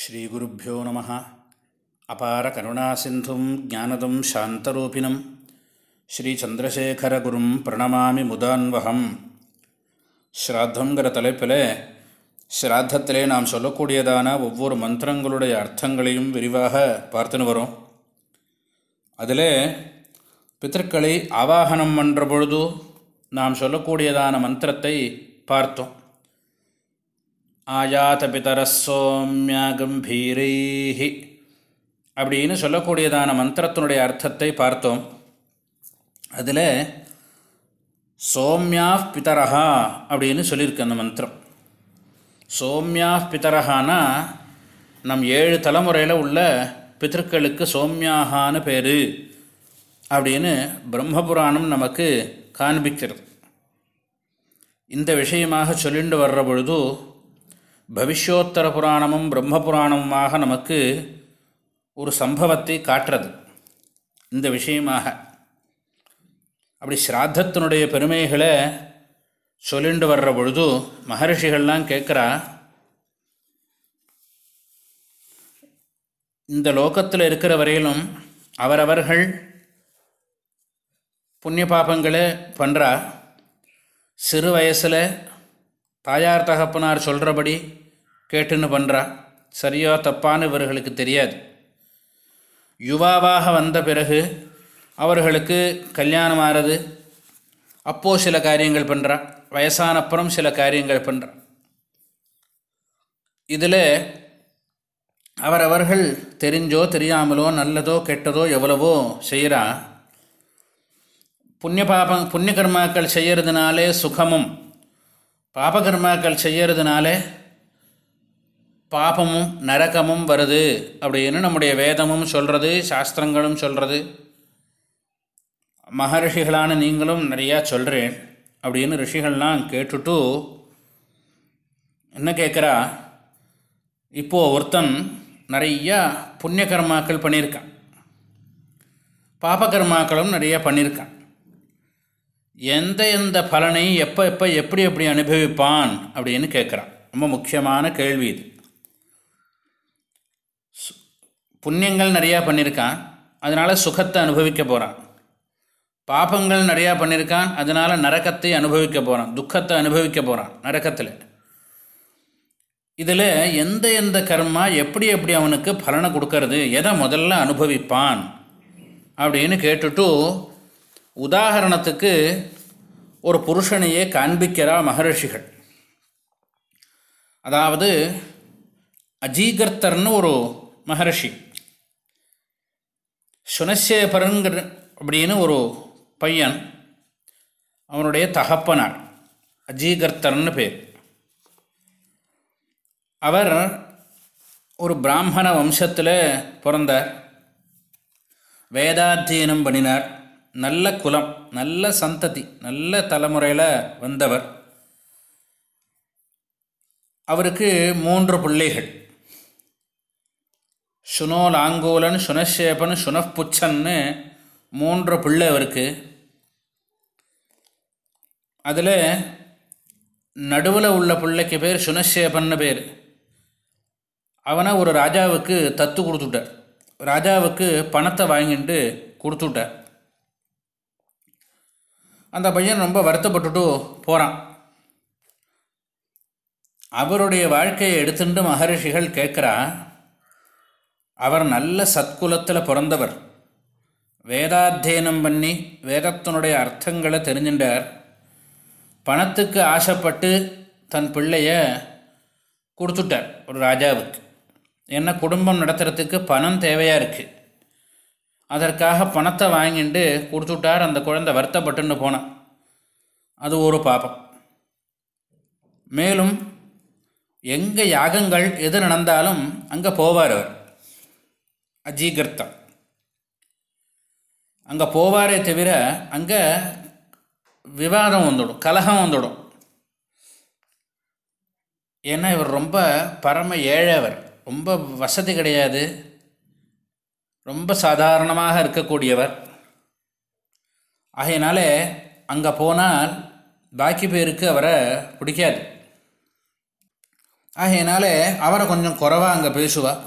ஸ்ரீகுருப்போ நம. அபார கருணாசிந்தும் ஜானதம் சாந்தரூபிணம். ஸ்ரீச்சந்திரசேகரகுரும் பிரணமாமி முதான்வகம். ஸ்ராத்தங்கிற தலைப்பில் ஸ்ராத்தத்திலே நாம் சொல்லக்கூடியதான ஒவ்வொரு மந்திரங்களுடைய அர்த்தங்களையும் விரிவாக பார்த்துன்னு வரும். அதில் பித்தர்களை ஆவாகனம் பண்ணுற பொழுது நாம் சொல்லக்கூடியதான மந்திரத்தை பார்த்தோம். ஆயாத பிதர கம்பீரைஹி. அப்படின்னு சொல்லக்கூடியதான மந்திரத்தினுடைய அர்த்தத்தை பார்த்தோம். அதில் சோம்யா பிதரஹா அப்படின்னு சொல்லியிருக்கு அந்த மந்திரம். சோம்யா பிதரஹானா நம் ஏழு தலைமுறையில் உள்ள பித்தர்களுக்கு சோம்யாகான பேர். அப்படின்னு பிரம்மபுராணம் நமக்கு காண்பிக்கிறது. இந்த விஷயமாக சொல்லிண்டு வர்ற பொழுது பவிஷ்யோத்தர புராணமும் பிரம்ம புராணமுமாக நமக்கு ஒரு சம்பவத்தை காட்டுறது. இந்த விஷயமாக. அப்படி ஸ்ராத்தத்தினுடைய பெருமைகளை சொல்லிண்டு வர்ற பொழுது மகர்ஷிகள்லாம் கேட்குறா இந்த லோகத்தில் இருக்கிற வரையிலும் அவரவர்கள் புண்ணிய பாபங்களை பண்ணுறா சிறு வயசில் தாயார் தகப்பனார் சொல்கிறபடி கேட்டுன்னு பண்ணுறா சரியோ தப்பான்னு இவர்களுக்கு தெரியாது. யுவாவாக வந்த பிறகு அவர்களுக்கு கல்யாணம் ஆறது. அப்போது சில காரியங்கள் பண்ணுறா வயசானப்புறம் சில காரியங்கள் பண்ணுறா இதில் அவரவர்கள் தெரிஞ்சோ தெரியாமலோ நல்லதோ கெட்டதோ எவ்வளவோ செய்கிறா புண்ணிய பாபம் புண்ணிய கர்மாக்கள் செய்கிறதுனாலே சுகமும் பாபகர்மாக்கள் செய்கிறதுனால பாபமும் நரகமும் வருது அப்படின்னு நம்முடைய வேதமும் சொல்கிறது சாஸ்திரங்களும் சொல்கிறது மகரிஷிகளான நீங்களும் நிறையா சொல்கிறேன் அப்படின்னு ரிஷிகள்லாம் கேட்டுட்டு என்ன கேட்குறா? இப்போது ஒருத்தன் நிறையா புண்ணிய கர்மாக்கள் பண்ணியிருக்கான். பாபகர்மாக்களும் நிறையா பண்ணியிருக்கான். எந்த எந்த பலனை எப்போ எப்போ எப்படி எப்படி அனுபவிப்பான் அப்படின்னு கேட்குறான். ரொம்ப முக்கியமான கேள்வி இது. புண்ணியங்கள் நிறையா பண்ணியிருக்கான் அதனால் சுகத்தை அனுபவிக்க போகிறான் பாபங்கள் நிறையா பண்ணியிருக்கான் அதனால் நரக்கத்தை அனுபவிக்க போகிறான் துக்கத்தை அனுபவிக்க போகிறான் நரக்கத்தில் இதில் எந்த எந்த கர்மா எப்படி எப்படி அவனுக்கு பலனை கொடுக்கறது எதை முதல்ல அனுபவிப்பான் அப்படின்னு கேட்டுட்டு உதாரணத்துக்கு ஒரு புருஷனையே காண்பிக்கிறா மகரிஷிகள். அதாவது அஜீகர்த்தர்னு ஒரு மகரிஷி. சுனசேபரங்கிற அப்படின்னு ஒரு பையன் அவனுடைய தகப்பனார். அஜீகர்த்தர்னு பேர். அவர் ஒரு பிராமண வம்சத்தில் பிறந்தார். வேதாத்தியனம் பண்ணினார். நல்ல குலம் நல்ல சந்ததி நல்ல தலைமுறையில் வந்தவர். அவருக்கு மூன்று பிள்ளைகள். சுனோ லாங்கூலன் சுனஷேபன் சுனப்புச்சன்னு மூன்று பிள்ளை அவருக்கு. அதில் நடுவில் உள்ள பிள்ளைக்கு பேர் சுனஷேபன்னு பேர். அவனை ஒரு ராஜாவுக்கு தத்து கொடுத்துட்டார். ராஜாவுக்கு பணத்தை வாங்கிட்டு கொடுத்துட்டார். அந்த பையன் ரொம்ப வருத்தப்பட்டுட்டு போகிறான் அவருடைய வாழ்க்கையை எடுத்துட்டு மகரிஷிகள் கேட்குறா அவர் நல்ல சத்குலத்தில் பிறந்தவர். வேதாத்தியனம் பண்ணி வேதத்தினுடைய அர்த்தங்களை தெரிஞ்சின்றார் பணத்துக்கு ஆசைப்பட்டு தன் பிள்ளைய கொடுத்துட்டார் ஒரு ராஜாவுக்கு. என்ன குடும்பம் நடத்துகிறதுக்கு பணம் தேவையாக இருக்குது அதற்காக பணத்தை வாங்கிட்டு கொடுத்துட்டார் அந்த குழந்தை வருத்தப்பட்டுன்னு போனான். அது ஒரு பாபம். மேலும் எங்கே யாகங்கள் எது நடந்தாலும் அங்கே போவார் அவர். அஜீகர்த்தம் அங்கே போவாரே தவிர அங்கே விவாதம் வந்துடும் கலகம் வந்துடும். ஏன்னா இவர் ரொம்ப பரம ஏழவர் ரொம்ப வசதி கிடையாது. ரொம்ப சாதாரணமாக இருக்கக்கூடியவர். ஆகையினால அங்கே போனால் பாக்கி பேருக்கு அவரை பிடிக்காது. ஆகையினால அவரை கொஞ்சம் குறைவாக அங்கே பேசுவாள்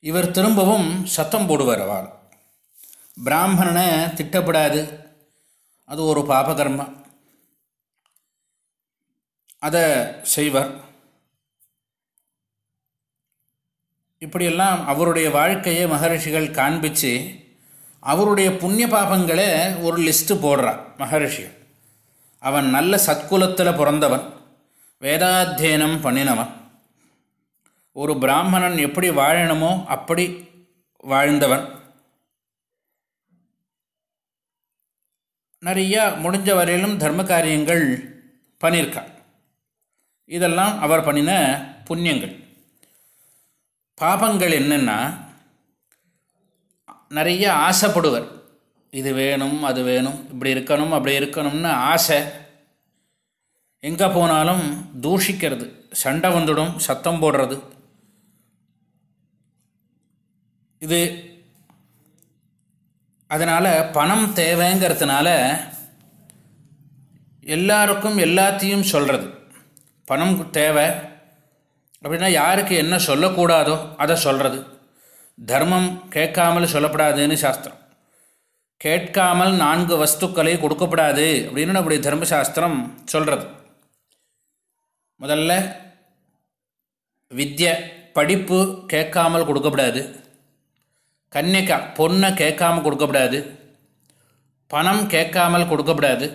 இவர் திரும்பவும் சத்தம் போடுவார் அவள். பிராமணனை திட்டப்படாது. அது ஒரு பாபகர்மா. அதை செய்வார். இப்படியெல்லாம் அவருடைய வாழ்க்கையை மகரிஷிகள் காண்பித்து அவருடைய புண்ணிய பாபங்களை ஒரு லிஸ்ட்டு போடுறான் மகரிஷிகள். அவன் நல்ல சத்குலத்தில் பிறந்தவன் வேதாத்தியனம் பண்ணினவன். ஒரு பிராமணன் எப்படி வாழணுமோ அப்படி வாழ்ந்தவன். நிறையா முடிஞ்ச வரையிலும் தர்ம காரியங்கள் பண்ணியிருக்கான். இதெல்லாம் அவர் பண்ணின புண்ணியங்கள். பாபங்கள் என்னென்னா நிறைய ஆசைப்படுவர். இது வேணும் அது வேணும் இப்படி இருக்கணும் அப்படி இருக்கணும்னு ஆசை. எங்கே போனாலும் தூஷிக்கிறது சண்டை வந்துடும் சத்தம் போடுறது. இது அதனால் பணம் தேவைங்கிறதுனால எல்லாருக்கும் எல்லாத்தையும் சொல்கிறது பணம் தேவை அப்படின்னா யாருக்கு என்ன சொல்லக்கூடாதோ அதை சொல்கிறது தர்மம் கேட்காமல் சொல்லப்படாதுன்னு சாஸ்திரம். கேட்காமல் நான்கு வஸ்துக்களை கொடுக்கப்படாது அப்படின்னு அப்படி தர்மசாஸ்திரம் சொல்கிறது முதல்ல வித்ய படிப்பு கேட்காமல் கொடுக்கப்படாது. கன்னிக்கா பொண்ணை கேட்காமல் கொடுக்கப்படாது. பணம் கேட்காமல் கொடுக்கப்படாது.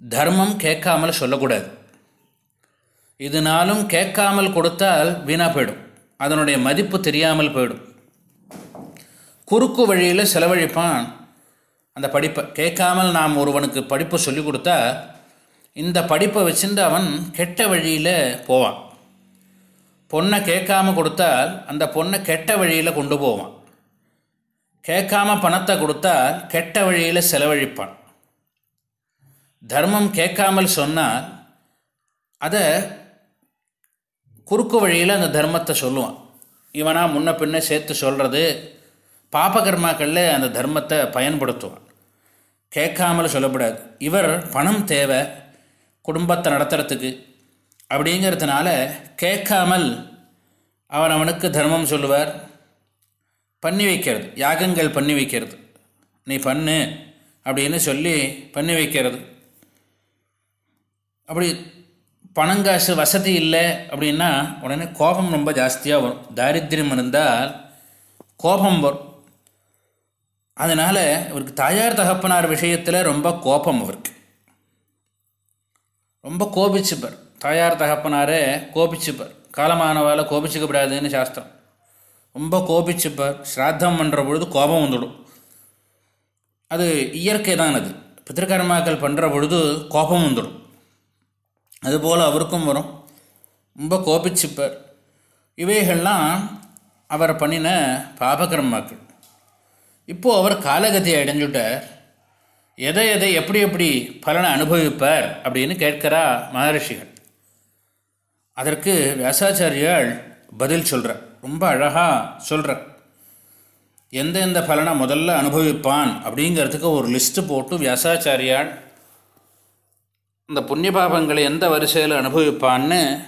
தர்மம் கேட்காமல் சொல்லக்கூடாது. இதனாலும் கேட்காமல் கொடுத்தால் வீணாக போயிடும். அதனுடைய மதிப்பு தெரியாமல் போயிடும். குறுக்கு வழியில் செலவழிப்பான் அந்த படிப்பை. கேட்காமல் நாம் ஒருவனுக்கு படிப்பு சொல்லி கொடுத்தா இந்த படிப்பை வச்சுட்டு அவன் கெட்ட வழியில் போவான். பொண்ணை கேட்காம கொடுத்தால் அந்த பொண்ணை கெட்ட வழியில் கொண்டு போவான். கேட்காம பணத்தை கொடுத்தால் கெட்ட வழியில் செலவழிப்பான். தர்மம் கேட்காமல் சொன்னால் அதை குறுக்கு வழியில் அந்த தர்மத்தை சொல்லுவான். இவனாக முன்ன பின்ன சேர்த்து சொல்கிறது பாபகர்மாக்களில் அந்த தர்மத்தை பயன்படுத்துவான். கேட்காமல் சொல்லப்படாது. இவர் பணம் தேவை குடும்பத்தை நடத்துகிறதுக்கு அப்படிங்கிறதுனால கேட்காமல் அவன் அவனுக்கு தர்மம் சொல்லுவார். பண்ணி வைக்கிறது. யாகங்கள் பண்ணி வைக்கிறது. நீ பண்ணு அப்படின்னு சொல்லி பண்ணி வைக்கிறது. அப்படி பணங்காசு வசதி இல்லை அப்படின்னா உடனே கோபம் ரொம்ப ஜாஸ்தியாக வரும். தாரித்திரம் இருந்தால் கோபம் வரும். அதனால் இவருக்கு தாயார் தகப்பனார் விஷயத்தில் ரொம்ப கோபம் அவருக்கு ரொம்ப கோபிச்சுப்பார். தாயார் தகப்பனாரே கோபிச்சுப்பார். காலமானவால் கோபிச்சுக்கப்படாதுன்னு சாஸ்திரம். ரொம்ப கோபிச்சுப்பார். ஸ்ராத்தம் பண்ணுற பொழுது கோபம் வந்துடும். அது இயற்கை தான் அது பித்திருக்கர்மாக்கள் பண்ணுற பொழுது கோபம் வந்துடும். அதுபோல் அவருக்கும் வரும். ரொம்ப கோபிச்சுப்பார். இவைகள்லாம் அவர் பண்ணின பாபகர்மாக்கள். இப்போது அவர் காலகதியை அடைஞ்சுட்டார். எதை எதை எப்படி எப்படி பலனை அனுபவிப்பார் அப்படின்னு கேட்கிறா மகரிஷிகள். அதற்கு வியாசாச்சாரியால் பதில் சொல்கிறார் ரொம்ப அழகாக சொல்கிறார் எந்தெந்த பலனை முதல்ல அனுபவிப்பான் அப்படிங்கிறதுக்கு ஒரு லிஸ்ட்டு போட்டு வியாசாச்சாரியால் இந்த புண்ணிய பாபங்களை எந்த வரிசையில் அனுபவிப்பான்னு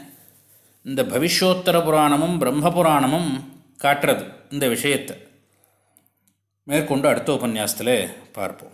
இந்த பவிஷ்யோத்தர புராணமும் பிரம்ம புராணமும் காட்டுறது இந்த விஷயத்தை. மேற்கொண்டு அடுத்த உபன்யாசத்தில் பார்ப்போம்.